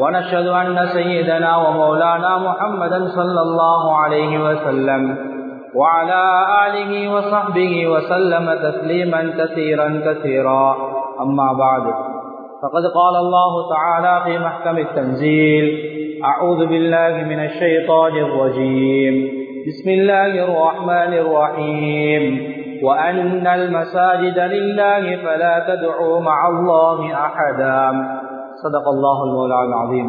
ونشهد أن سيدنا ومولانا محمدا صلى الله عليه وسلم وعلى آله وصحبه وسلم تسليما كثيرا كثيرا. أما بعد فقد قال الله تعالى في محكم التنزيل أعوذ بالله من الشيطان الرجيم. بسم الله الرحمن الرحيم. وأن المساجد لله فلا تدعوا مع الله أحدا. صدق الله المولى العظيم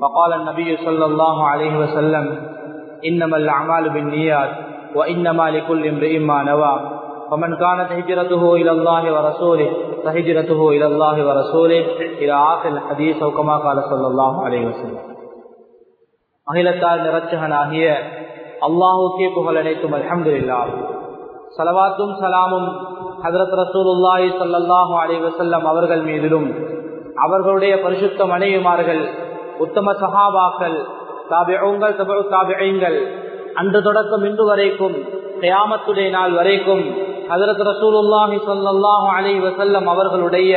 فقال النبي صلى الله عليه وسلم إنما الأعمال بالنيات وإنما لكل امرئ ما نوى فمن كانت هجرته إلى الله ورسوله فهجرته إلى الله ورسوله إلى آخر الحديث أو كما قال صلى الله عليه وسلم அகிலத்தால் நிறச்சகனாகிய அல்லாஹுக்கே புகழ் அனைத்தும் அல்ஹம்துலில்லா சலவாத்தும் சலாமும் ஹதரத் ரசூலுல்லாஹி ஸல்லல்லாஹு அலைஹி வஸல்லம் அவர்கள் மீதிலும் அவர்களுடைய பரிசுத்த மனைவிமார்கள் உத்தம சகாபாக்கள் தாபியங்கள் தபு தாபியங்கள் அன்று தொடக்கம் இன்று வரைக்கும் கயாமத்துடைய நாள் வரைக்கும் ஹதரத் ரசூலுல்லாஹி ஸல்லல்லாஹு அலி வசல்லம் அவர்களுடைய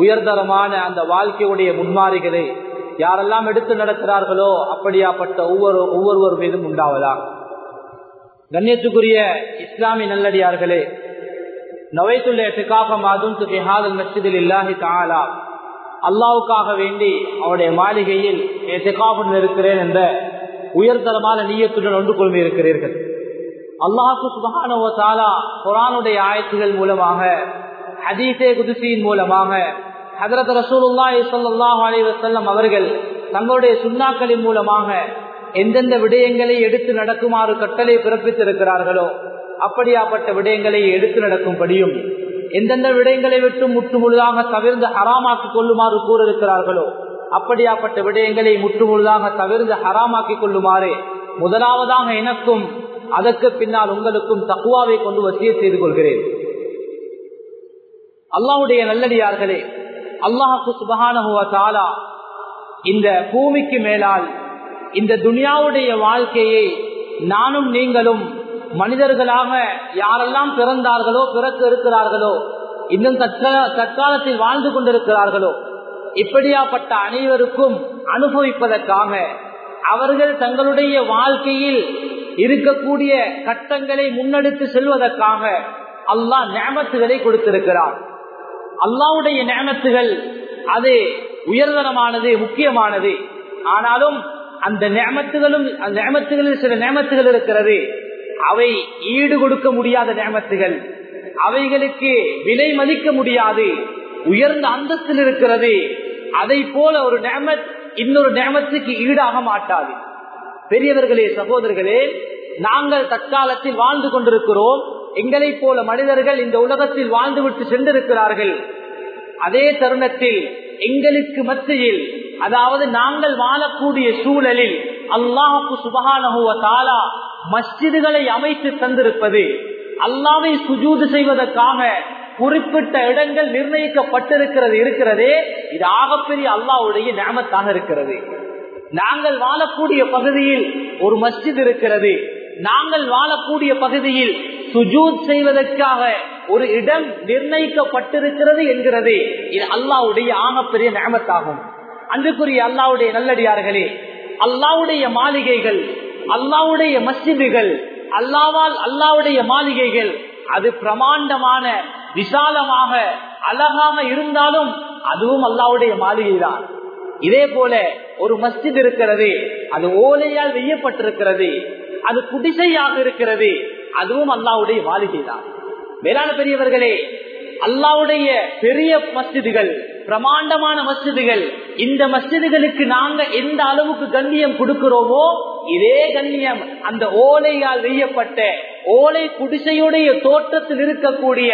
உயர்தரமான அந்த வாழ்க்கையுடைய முன்மாறிகளை யாரெல்லாம் எடுத்து நடக்கிறார்களோ அப்படியாப்பட்ட ஒவ்வொரு ஒவ்வொருவர் மீதும் உண்டாவதா கண்ணியத்துக்குரிய இஸ்லாமிய நல்லடியார்களே நவைத்துள்ள எட்டுக்காக மாதும் துகிஹால் மஸ்ஜிதில் இல்லாஹி தாலா அல்லாவுக்காக வேண்டி அவருடைய மாளிகையில் எட்டுக்காக இருக்கிறேன் என்ற உயர்தரமான நீயத்துடன் ஒன்று கொள்வி இருக்கிறீர்கள் அல்லாஹு சுபகானோ தாலா குரானுடைய ஆயத்துகள் மூலமாக ஹதீசே குதிசியின் மூலமாக ஹதரத் ரசூலுல்லாஹி ஸல்லல்லாஹு அலைஹி வஸல்லம் அவர்கள் தங்களுடைய சுண்ணாக்களின் மூலமாக எந்தெந்த விடயங்களை எடுத்து நடக்குமாறு கட்டளை பிறப்பித்திருக்கிறார்களோ அப்படியாப்பட்ட விடயங்களை எடுத்து நடக்கும்படியும் எந்தெந்த விடயங்களை விட்டு முட்டு முழுதாக தவிர்ந்து ஹராமாக்கி கொள்ளுமாறு கூறிருக்கிறார்களோ அப்படியாப்பட்ட விடயங்களை முட்டு முழுதாக தவிர்ந்து ஹராமாக்கி கொள்ளுமாறு முதலாவதாக எனக்கும் அதற்கு பின்னால் உங்களுக்கும் தக்குவாவை கொண்டு வசிய செய்து கொள்கிறேன். அல்லாவுடைய நல்லடியார்களே அல்லாஹு சுபகானா இந்த பூமிக்கு மேலால் இந்த துனியாவுடைய வாழ்க்கையை நானும் நீங்களும் மனிதர்களாக யாரெல்லாம் பிறந்தார்களோ பிறக்க இருக்கிறார்களோ இன்னும் தற்காலத்தில் வாழ்ந்து கொண்டிருக்கிறார்களோ இப்படியாப்பட்ட அனைவருக்கும் அனுபவிப்பதற்காக அவர்கள் தங்களுடைய வாழ்க்கையில் இருக்கக்கூடிய கட்டங்களை முன்னெடுத்து செல்வதற்காக அல்லாஹ் நேமத்துகளை கொடுத்திருக்கிறார். அல்லாவுடைய நேமத்துகள் அது உயர்தரமானது முக்கியமானது. ஆனாலும் அந்த நேமத்துகளும் அந்த நேமத்துகளில் சில நேமத்துகள் இருக்கிறது. அவை ஈடு கொடுக்க முடியாத நேமத்துகள் அவைகளுக்கு விலை மதிக்க முடியாது. உயர்ந்த அந்தஸ்தில் இருக்கிறது. அதை போல ஒரு நேமத் இன்னொரு நேமத்துக்கு ஈடாக மாட்டாது. பெரியவர்களே சகோதரர்களே நாங்கள் தற்காலத்தில் வாழ்ந்து கொண்டிருக்கிறோம். எங்களை போல மனிதர்கள் இந்த உலகத்தில் வாழ்ந்துவிட்டு சென்றிருக்கிறார்கள். அதே தருணத்தில் எங்களுக்கு மத்தியில் அதாவது நாங்கள் வாழக்கூடிய சூழலில் அல்லாஹுக்கு சுபகானகுவ தாலா மஸ்ஜிதுகளை அமைத்து தந்திருப்பது அல்லாவை சுஜூது செய்வதற்காக குறிப்பிட்ட இடங்கள் நிர்ணயிக்கப்பட்டிருக்கிறது இருக்கிறதே. இது ஆகப்பெரிய அல்லாவுடைய நேமத்தாக இருக்கிறது. நாங்கள் வாழக்கூடிய பகுதியில் ஒரு மஸ்ஜித் இருக்கிறது. நாங்கள் வாழக்கூடிய பகுதியில் சுஜூத் செய்வதற்காக ஒரு இடம் நிர்ணயிக்கப்பட்டிருக்கிறது என்கிறது. இது அல்லாவுடைய ஆகப்பெரிய நேமத்தாகும் அன்றுக்குரிய அல்லாவுடைய நல்லடியார்களே அல்லாவுடைய மாளிகைகள் அல்லாவுடைய மசிதுகள் அல்லாவால் அல்லாவுடைய மாளிகைகள் அது பிரமாண்டமான விசாலமாக அழகாக இருந்தாலும் அதுவும் அல்லாவுடைய மாளிகை தான் இதே போல ஒரு மஸ்ஜித் இருக்கிறது அது ஓலையால் வெய்யப்பட்டிருக்கிறது அது குடிசையாக இருக்கிறது அதுவும் அல்லாவுடைய மாளிகை தான் வேளாண் பெரியவர்களே அல்லாவுடைய பெரிய மஸ்ஜிதுகள் பிரமாண்டமான மஸ்ஜிதுகள் இந்த மஸ்ஜிதுகளுக்கு நாங்க எந்த அளவுக்கு கண்ணியம் கொடுக்கிறோமோ இதே கண்ணியம் அந்த ஓலையால் வெய்யப்பட்ட ஓலை குடிசையுடைய தோற்றத்தில் இருக்கக்கூடிய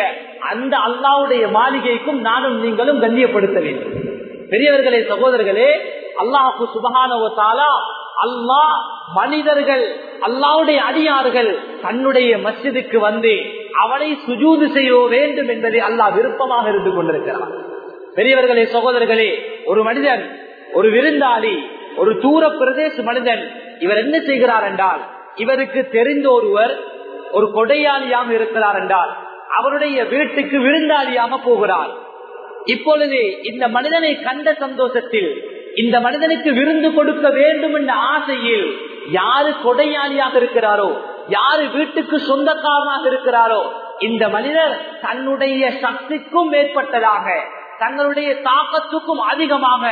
அந்த அல்லாவுடைய மாளிகைக்கும் நானும் நீங்களும் கண்ணியப்படுத்த வேண்டும். பெரியவர்களே சகோதரர்களே அல்லாஹு சுபகானவத்தாலா அல்லாஹ் மனிதர்கள் அல்லாவுடைய அடியார்கள் தன்னுடைய மஸ்ஜிதுக்கு வந்து அவனை சுஜூது செய்ய வேண்டும் என்பதை அல்லாஹ் விருப்பமாக இருந்து கொண்டிருக்கிறார் பெரியவர்களே சகோதரர்களே ஒரு மனிதன் ஒரு விருந்தாளி ஒரு தூர பிரதேச மனிதன் இவர் என்ன செய்கிறார் என்றால் இவருக்கு தெரிந்த ஒருவர் ஒரு கொடையாளியாக இருக்கிறார் என்றால் அவருடைய வீட்டுக்கு விருந்தாளியாக போகிறார். இப்பொழுது இந்த மனிதனை கண்ட சந்தோஷத்தில் இந்த மனிதனுக்கு விருந்து கொடுக்க வேண்டும் என்ற ஆசையில் யாரு கொடையாளியாக இருக்கிறாரோ யாரு வீட்டுக்கு சொந்தக்காரனாக இருக்கிறாரோ இந்த மனிதர் தன்னுடைய சக்திக்கும் மேற்பட்டதாக தங்களுடைய தாக்கத்துக்கும் அதிகமாக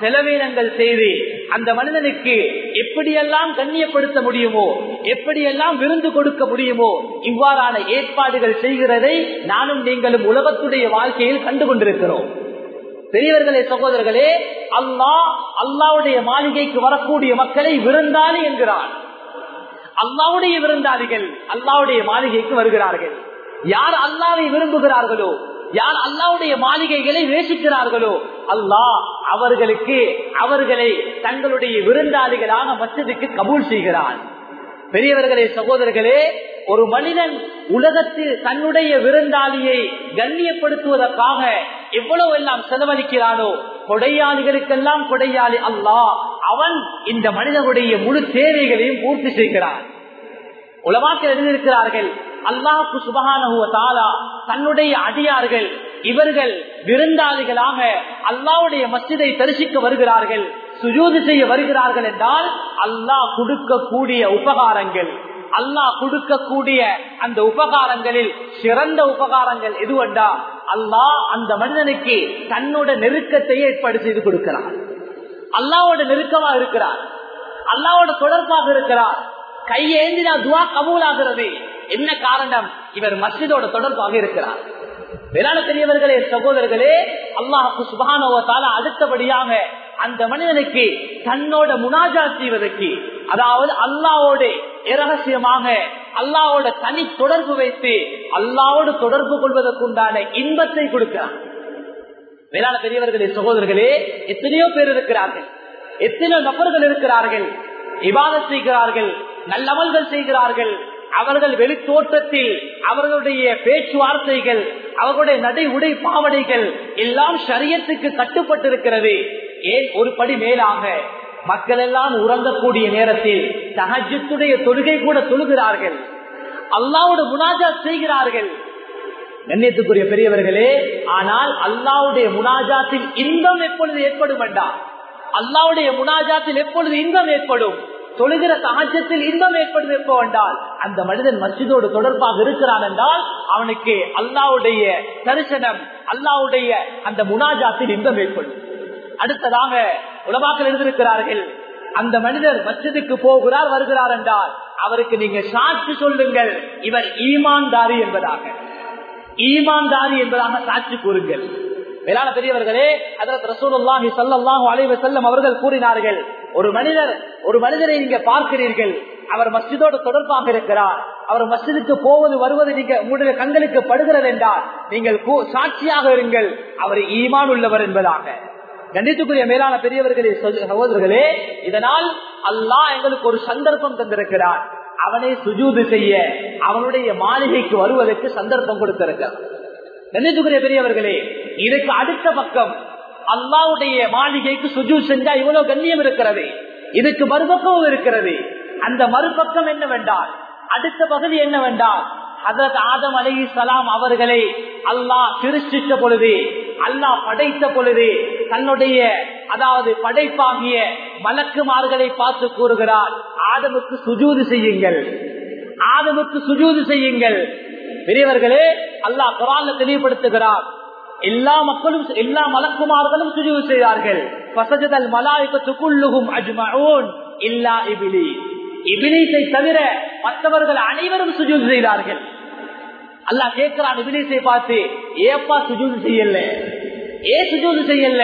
செலவீனங்கள் செய்து அந்த மனிதனுக்கு எப்படியெல்லாம் கண்ணியப்படுத்த முடியுமோ எப்படியெல்லாம் விருந்து கொடுக்க முடியுமோ இவ்வாறான ஏற்பாடுகள் செய்கிறதை நானும் நீங்களும் உலகத்துடைய வாழ்க்கையில் கண்டு கொண்டிருக்கிறோம் பெரியவர்களே சகோதரர்களே அல்லாஹ் அல்லாவுடைய மாளிகைக்கு வரக்கூடிய மக்களை விருந்தாளி என்கிறார். அல்லாவுடைய விருந்தாளிகள் அல்லாவுடைய மாளிகைக்கு வருகிறார்கள். யார் அல்லாவை விரும்புகிறார்களோ யார் அல்லாவுடைய மாளிகைகளை நேசிக்கிறார்களோ அல்லாஹ் அவர்களுக்கு அவர்களை தங்களுடைய விருந்தாளிகளாக மற்றதுக்கு கபூல் செய்கிறான். பெரியவர்களே சகோதரர்களே ஒரு மனிதன் உலகத்தில் தன்னுடைய விருந்தாளியை கண்ணியப்படுத்துவதற்காக எவ்வளவு எல்லாம் செலவழிக்கிறானோ கொடையாளிகளுக்கெல்லாம் கொடையாளி அல்லாஹ் அவன் இந்த மனிதனுடைய முழு தேவைகளையும் பூர்த்தி செய்கிறான். உலமாக்கள் எழுதியிருக்கிறார்கள் அல்லாஹு சுபகான தாலா தன்னுடைய அடியார்கள் இவர்கள் விருந்தாளிகளாக அல்லாவுடைய மஸ்ஜிதை தரிசிக்க வருகிறார்கள் சுஜூது செய்ய வருகிறார்கள் என்றால் அல்லாஹ் கொடுக்கக்கூடிய உபகாரங்கள் அல்லாஹ் கொடுக்கக்கூடிய அந்த உபகாரங்களில் சிறந்த உபகாரங்கள் எதுவென்றா அல்லாஹ் அந்த மனிதனுக்கு தன்னோட நெருக்கத்தை ஏற்பாடு செய்து கொடுக்கிறார் அல்லாவோட நெருக்கமா இருக்கிறார் அல்லாவோட தொடர்பாக இருக்கிறார் கையேந்தினா துவா கபூலாகிறது. என்ன காரணம்? இவர் மசிதோட தொடர்பாக இருக்கிறார். வேளாண் பெரியவர்களே சகோதரர்களே அல்லாஹு சுபானோவத்தால அடுத்தபடியாக அந்த மனிதனுக்கு தன்னோட முனாஜா செய்வதற்கு அதாவது அல்லாவோட இரகசியமாக அல்லாவோட தனி தொடர்பு வைத்து அல்லாவோடு தொடர்பு கொள்வதற்குண்டான இன்பத்தை கொடுக்கிறார். வேளாண் பெரியவர்களே சகோதரர்களே எத்தனையோ பேர் இருக்கிறார்கள். எத்தனையோ நபர்கள் இருக்கிறார்கள். விவாதம் செய்கிறார்கள் நல்லமல்கள் செய்கிறார்கள். அவர்கள் வெளித்தோட்டத்தில் அவர்களுடைய பேச்சுவார்த்தைகள் அவர்களுடைய நடை உடை பாவனைகள் எல்லாம் சரியத்துக்கு கட்டுப்பட்டிருக்கிறது. ஏன் ஒரு படி மேலாக மக்கள் எல்லாம் உறங்கக்கூடிய நேரத்தில் தகஜத்துடைய தொழுகை கூட தொழுகிறார்கள். அல்லாவோட முனாஜா செய்கிறார்கள். கண்ணியத்துக்குரிய பெரியவர்களே ஆனால் அல்லாவுடைய முனாஜாத்தில் இன்பம் எப்பொழுது ஏற்படும் வேண்டாம் அல்லாவுடைய முனாஜாத்தில் எப்பொழுது இன்பம் ஏற்படும்? தொழுகிற சகஜத்தில் இன்பம் ஏற்படும் எப்போ என்றால் அந்த மனிதன் மஸ்ஜிதோடு தொடர்பாக இருக்கிறான் என்றால் அவனுக்கு அல்லாவுடைய தரிசனம் அல்லாவுடைய அந்த முனாஜாத்தில் இன்பம் ஏற்படும். அடுத்ததாக உலமாக்கள் எழுதியிருக்கிறார்கள் அந்த மனிதர் மச்சதுக்கு போகிறார் வருகிறார் என்றால் அவருக்கு நீங்க சாட்சி சொல்லுங்கள் இவர் ஈமான்தாரி என்பதாக. ஈமான்தாரி என்பதாக சாட்சி கூறுங்கள். வேளாண் பெரியவர்களே அதற்கு ரசூலுல்லாஹி ஸல்லல்லாஹு அலைஹி அவர்கள் கூறினார்கள் ஒரு மனிதர் ஒரு மனிதரை நீங்க பார்க்கிறீர்கள் அவர் மஸ்ஜிதோடு தொடர்பாக இருக்கிறார் அவர் மஸ்ஜிதுக்கு போவது வருவது நீங்க உங்களுடைய கண்களுக்கு படுகிறது என்றால் நீங்கள் சாட்சியாக இருங்கள் அவர் ஈமான் உள்ளவர் என்பதாக. கண்டித்துக்குரிய மேலான பெரியவர்களே சகோதரர்களே இதனால் அல்லாஹ் எங்களுக்கு ஒரு சந்தர்ப்பம் தந்திருக்கிறார். அவனை சுஜூது செய்ய அவனுடைய மாளிகைக்கு வருவதற்கு சந்தர்ப்பம் கொடுத்திருக்கிறார். கண்டித்துக்குரிய பெரியவர்களே இதுக்கு அடுத்த பக்கம் அல்லாவுடைய மாளிகைக்கு சுஜூ செஞ்சா இவ்வளவு கண்ணியம் இருக்கிறது. இதுக்கு மறுபக்கமும் இருக்கிறது. அந்த மறுபக்கம் என்னவென்றால் அடுத்த பகுதி என்னவென்றால் அதற்கு ஆதம் அலி சலாம் அவர்களை அல்லாஹ் திருஷ்டித்த பொழுது அல்லாஹ் படைத்த பொழுது தன்னுடைய அதாவது படைப்பாகிய மலக்குமார்களை பார்த்து கூறுகிறார் ஆதமுக்கு சுஜூது செய்யுங்கள். ஆதமுக்கு சுஜூது செய்யுங்கள். பெரியவர்களே அல்லாஹ் குரான்ல தெளிவுபடுத்துகிறார். எல்லா மக்களும் எல்லா மலக்குமார்களும் சுஜீவு செய்தார்கள். பசஜதல் மலாய்க்கத்துக்குள்ளுகும் அஜ்மஊன் இல்லா இபிலி இபிலிசை தவிர மற்றவர்கள் அனைவரும் சுஜூல் செய்தார்கள். அல்லாஹ் கேட்கிறான் இபிலிசை பார்த்து ஏப்பா சுஜூது செய்யல? ஏ சுஜூது செய்யல?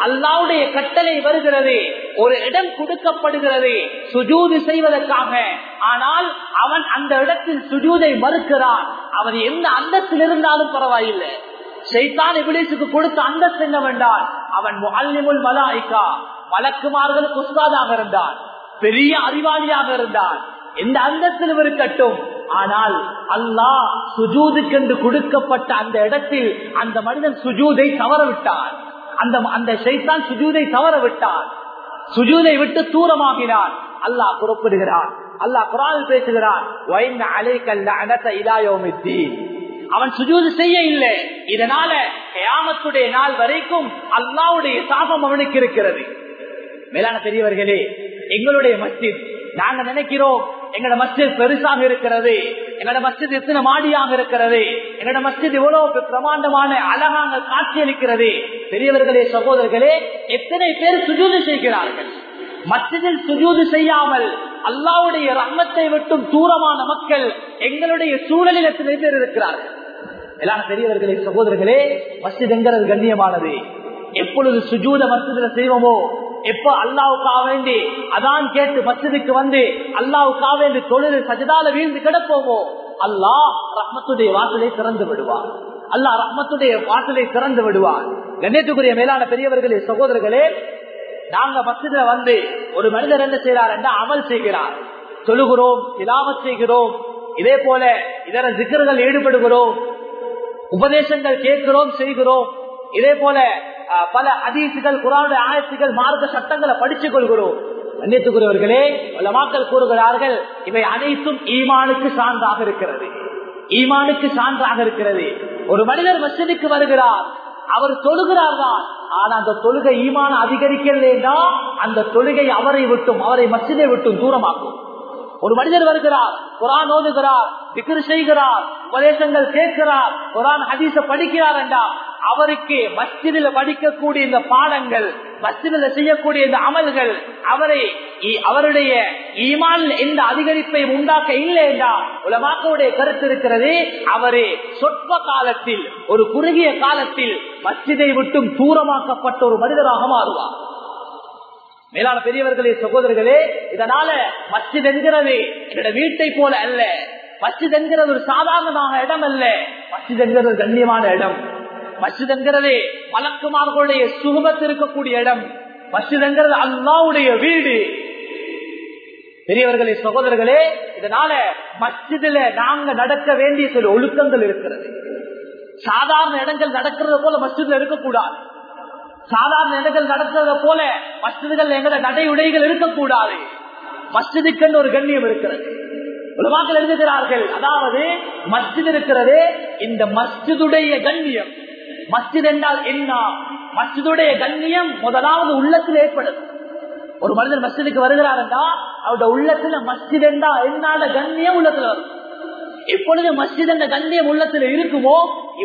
அல்லாவுடைய கட்டளை வருகிறது. ஒரு இடம் கொடுக்கப்படுகிறது. சுஜூது செய்வதற்காக. ஆனால் அவன் அந்த இடத்தில் சுஜூதை மறுக்கிறான். அவன் எந்த அந்தத்தில் இருந்தாலும் பரவாயில்லை. சைத்தான் இபிலிசுக்கு கொடுத்த அந்தஸ்து என்னவென்றால் அவன் அல்லிமுல் மலாய்க்கா மலக்குமார்களுக்கு உஸ்தாதாக இருந்தான். பெரிய அறிவாளியாக இருந்தான். எந்த அந்தத்திலும் இருக்கட்டும். ஆனால் அல்லாஹ் சுஜூதுக்கென்று கொடுக்கப்பட்ட அந்த இடத்தில் அந்த மனிதன் சுஜூதை தவறவிட்டான். அந்த அந்த ஷைத்தான் சுஜூதை தவற விட்டார் சுஜூதை விட்டு தூரமாகினான். அல்லாஹ் புறப்படுகிறான். அல்லாஹ் குரான் பேசுகிறான். அவன் சுஜூது செய்ய இல்லை இதனால கயாமத்துடைய நாள் வரைக்கும் அல்லாவுடைய சாபம் அவனுக்கு இருக்கிறது. மேலான பெரியவர்களே எங்களுடைய மஸ்ஜித் நாங்க நினைக்கிறோம் எங்களோட மஸ்ஜித் பெருசாக இருக்கிறது. எங்களோட மஸ்ஜித் எத்தனை மாடியாக இருக்கிறது. எங்களோட மஸ்ஜித் இவ்வளவு பிரமாண்டமான அழகாக காட்சியளிக்கிறது பெரியவர்களே சகோதரர்களே எத்தனை பேர் சுஜூது செய்கிறார்கள்? மஸ்ஜிதில் சுஜூது செய்யாமல் அல்லாவுடைய ரங்கத்தை விட்டும் தூரமான மக்கள் எங்களுடைய சூழலில் எத்தனை பேர் இருக்கிறார்கள். எல்லாம் பெரியவர்களே சகோதரர்களே மஸ்ஜித் என்கிறது கண்ணியமானது. எப்பொழுது சுஜூத மஸ்ஜிதில் செய்வோமோ எப்ப அல்லாவுக்காக வேண்டி அதான் கேட்டு மஸ்ஜிதுக்கு வந்து அல்லாவுக்காக வேண்டி தொழில் சஜிதால வீழ்ந்து கிடப்போமோ? அல்லாஹ் ரஹ்மத்துடைய வாசலை திறந்து விடுவார். அல்லாஹ் ரஹ்மத்துடைய வாசலை திறந்து விடுவார். கண்ணியத்துக்குரிய மேலான பெரியவர்களே சகோதரர்களே நாங்க மஸ்ஜிதுல வந்து ஒரு மனிதர் என்ன செய்யறார் என்ற அமல் செய்கிறார். சொல்லுகிறோம் இலாமத் செய்கிறோம் இதே போல இதர சிக்கர்கள் ஈடுபடுகிறோம் உபதேசங்கள் கேட்கிறோம் செய்கிறோம் இதே போல பல அதிசுகள் குரானுடைய ஆயத்துகள் மார்க்க சட்டங்களை படிச்சுக் கொள்கிறோம். கண்ணியத்துக்குரியவர்களே மக்கள் கூறுகிறார்கள் இவை அனைத்தும் ஈமானுக்கு சான்றாக இருக்கிறது. ஈமானுக்கு சான்றாக இருக்கிறது. ஒரு மனிதர் மஸ்ஜிதுக்கு வருகிறார் அவர் தொழுகிறார் தான். ஆனா அந்த தொழுகை ஈமான அதிகரிக்கலைன்னா அந்த தொழுகை அவரை விட்டும் அவரை மசிதை விட்டும் தூரமாக்கும் ஒரு மனிதர் வருகிறார் குரான் ஓதுகிறார் திக்ரு செய்கிறார் உபதேசங்கள் கேட்கிறார் குரான் ஹதீச படிக்கிறார் என்றால் அவருக்கு மஸ்ஜிதில் படிக்கக்கூடிய இந்த பாடங்கள் மஸ்ஜிதில் செய்யக்கூடிய இந்த அமல்கள் அவரை அவருடைய ஈமான் எந்த அதிகரிப்பை உண்டாக்க இல்லை என்றால் உலமாக்களுடைய கருத்து இருக்கிறது அவரே சொற்ப காலத்தில் ஒரு குறுகிய காலத்தில் மஸ்ஜிதை விட்டும் தூரமாக்கப்பட்ட ஒரு மனிதராக மாறுவார். மேலான பெரியவர்களே சகோதரர்களே இதனால மஸ்ஜித் என்கிறது என்னோட வீட்டை போல அல்ல. மஸ்ஜித் என்கிறது ஒரு சாதாரணமான இடம் அல்ல மஸ்ஜித் என்கிறது ஒரு கண்ணியமான இடம். மஸ்ஜித் என்கிறது மலக்குமார்களுடைய சுகமத்து இருக்கக்கூடிய இடம். மசிதங்கிறது அல்லாவுடைய வீடு. பெரியவர்களே சகோதரர்களே இதனால மஸ்ஜிதுல நாங்க நடக்க வேண்டிய சில ஒழுக்கங்கள் இருக்கிறது. சாதாரண இடங்கள் நடக்கிறது போல மஸ்ஜித்ல இருக்கக்கூடாது. சாதாரண இடங்கள் நடக்கிறத போல மஸ்ஜிதுகள் எங்களை நடை உடைகள் இருக்கக்கூடாது. மஸ்ஜிதுக்கு ஒரு கண்ணியம் இருக்கிறது. உலமாக்கள் எழுதுகிறார்கள் அதாவது மஸ்ஜித் இருக்கிறது இந்த மஸ்ஜிதுடைய கண்ணியம். மஸ்ஜித் என்றால் என்ன? மஸ்ஜிதுடைய கண்ணியம் முதலாவது உள்ளத்தில் ஏற்படுது ஒரு மனிதர் மஸ்ஜிதுக்கு வருகிறார் என்றால் அவருடைய உள்ளத்துல மஸ்ஜித் என்றா என்னால கண்ணியம் உள்ளத்துல வரும். எப்பொழுது மஸ்ஜித் என்ற கண்ணியம் உள்ளத்துல இருக்குமோ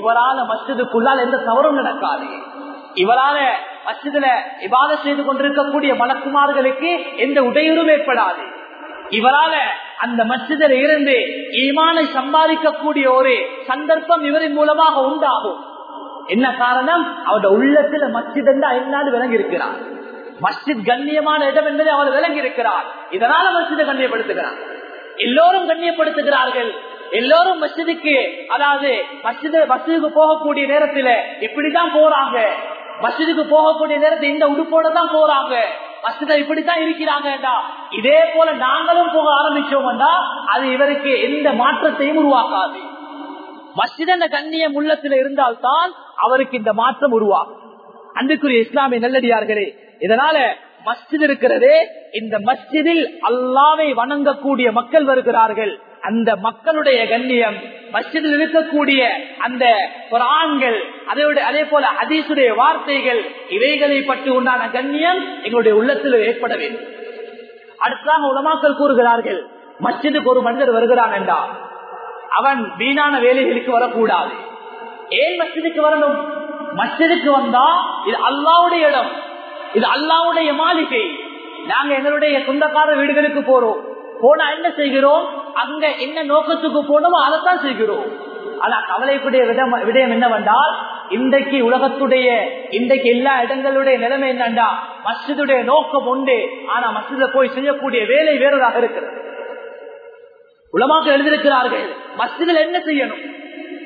இவரால மஸ்ஜிதுக்குள்ளால் எந்த தவறும் நடக்காது. இவரால மஸ்ஜிதுல இவாத செய்து கொண்டிருக்கக்கூடிய மலக்குமார்களுக்கு எந்த உடையூறும் ஏற்படாது. இவரால அந்த மஸ்ஜிதில் இருந்து ஈமானை சம்பாதிக்கக்கூடிய ஒரு சந்தர்ப்பம் இவரின் மூலமாக உண்டாகும். என்ன காரணம்? அவரோட உள்ளத்துல மஸ்ஜித் என்றா விளங்கி இருக்கிறார் மஸ்ஜித் கண்ணியமான இடம் என்பதை அவர் விளங்கி இருக்கிறார் இதனால மஸ்ஜிதை கண்ணியப்படுத்துகிறார். எல்லோரும் கண்ணியப்படுத்துகிறார்கள். எல்லோரும் மஸ்ஜிதுக்கு அதாவது மஸ்ஜிது மஸ்ஜிதுக்கு போகக்கூடிய நேரத்துல இப்படிதான் போறாங்க. மஸ்ஜிதுக்கு போகக்கூடிய நேரத்தை இந்த உடுப்போட தான் போறாங்க. மஸ்ஜித இப்படித்தான் இருக்கிறாங்க இதே போல நாங்களும் போக ஆரம்பிச்சோம்டா அது இவருக்கு எந்த மாற்றத்தையும் உருவாக்காது. மஸ்ஜித் கண்ணியம் உள்ளத்துல இருந்தால்தான் அவருக்கு இந்த மாற்றம் உருவாகும். அன்புக்குரிய இஸ்லாமிய நல்லடியார்களே இதனால மஸ்ஜித் இருக்கிறதே இந்த மஸ்ஜிதில் அல்லாவை வணங்கக்கூடிய மக்கள் வருகிறார்கள். அந்த மக்களுடைய கண்ணியம் மஸ்ஜிதில் இருக்கக்கூடிய அந்த குரான்கள் அதோட அதே போல அதீசுடைய வார்த்தைகள் இவைகளை பற்றி உண்டான கண்ணியம் எங்களுடைய உள்ளத்தில் ஏற்பட வேண்டும். அடுத்ததாக உலமாக்கல் கூறுகிறார்கள் மஸ்ஜிதுக்கு ஒரு மனிதர் வருகிறான் என்றால் அவன் வீணான வேலைகளுக்கு வரக்கூடாது. ஏன் மஸ்ஜிதுக்கு வரணும்? மஸ்ஜிதுக்கு வந்தா இது அல்லாவுடைய இடம். இது அல்லாவுடைய மாளிகை. நாங்க எங்களுடைய சொந்தக்கார வீடுகளுக்கு போறோம். போனா என்ன செய்கிறோம்? அங்க என்ன நோக்கத்துக்கு போனோமோ அதைத்தான் செய்கிறோம். ஆனா கவலைக்குடைய விடயம் என்னவென்றால் இன்றைக்கு உலகத்துடைய இன்றைக்கு எல்லா இடங்களுடைய நிலைமை என்னண்டா? மஸ்ஜிதுடைய நோக்கம் உண்டு. ஆனா மசித போய் செய்யக்கூடிய வேலை வேறதாக இருக்கிறது. உலமாக எழுதியிருக்கிறார்கள் மசிதில் என்ன செய்யணும்?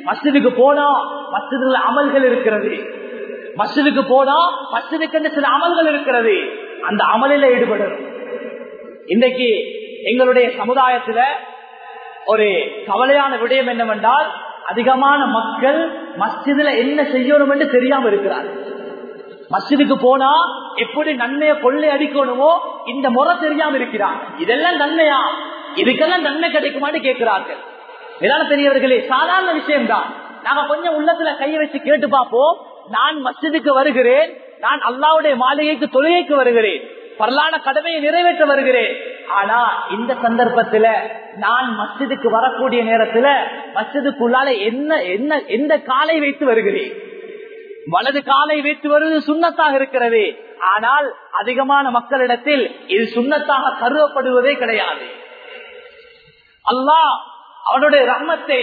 மசிதுக்கு போனா மசிதுல அமல்கள் இருக்கிறது. மசிதுக்கு போனா மசிதுக்கு சில அமல்கள் இருக்கிறது. அந்த அமலில் ஈடுபடணும். இன்றைக்கு எங்களுடைய சமுதாயத்துல ஒரு கவலையான விடயம் என்னவென்றால் அதிகமான மக்கள் மஸ்ஜிதுல என்ன செய்யணும் என்று தெரியாம இருக்கிறார்கள். மஸ்ஜிதுக்கு போனா எப்படி நன்மையை கொள்ளை அடிக்கணுமோ இந்த முறை தெரியாம இருக்கிறார் இதெல்லாம் நன்மையா? இதுக்கெல்லாம் நன்மை கிடைக்குமான்னு கேட்கிறார்கள். மேலான பெரியவர்களே சாதாரண விஷயம்தான். நாங்க கொஞ்சம் உள்ளத்துல கையை வச்சு கேட்டு பார்ப்போம். நான் மஸ்ஜிதுக்கு வருகிறேன். நான் அல்லாவுடைய மாளிகைக்கு தொழுகைக்கு வருகிறேன். பரலான கடமையை நிறைவேற்ற வருகிறேன். ஆனா இந்த சந்தர்ப்பத்துல நான் மஸ்ஜிதுக்கு வரக்கூடிய நேரத்துல மஸ்ஜிதுக்குள்ளால என்ன என்ன எந்த காலை வைத்து வருகிறேன்? வலது காலை வைத்து வருவது சுண்ணத்தாக இருக்கிறது. ஆனால் அதிகமான மக்களிடத்தில் இது சுண்ணத்தாக கருதப்படுவதே கிடையாது. அல்லாஹ் அவனுடைய ரஹ்மத்தை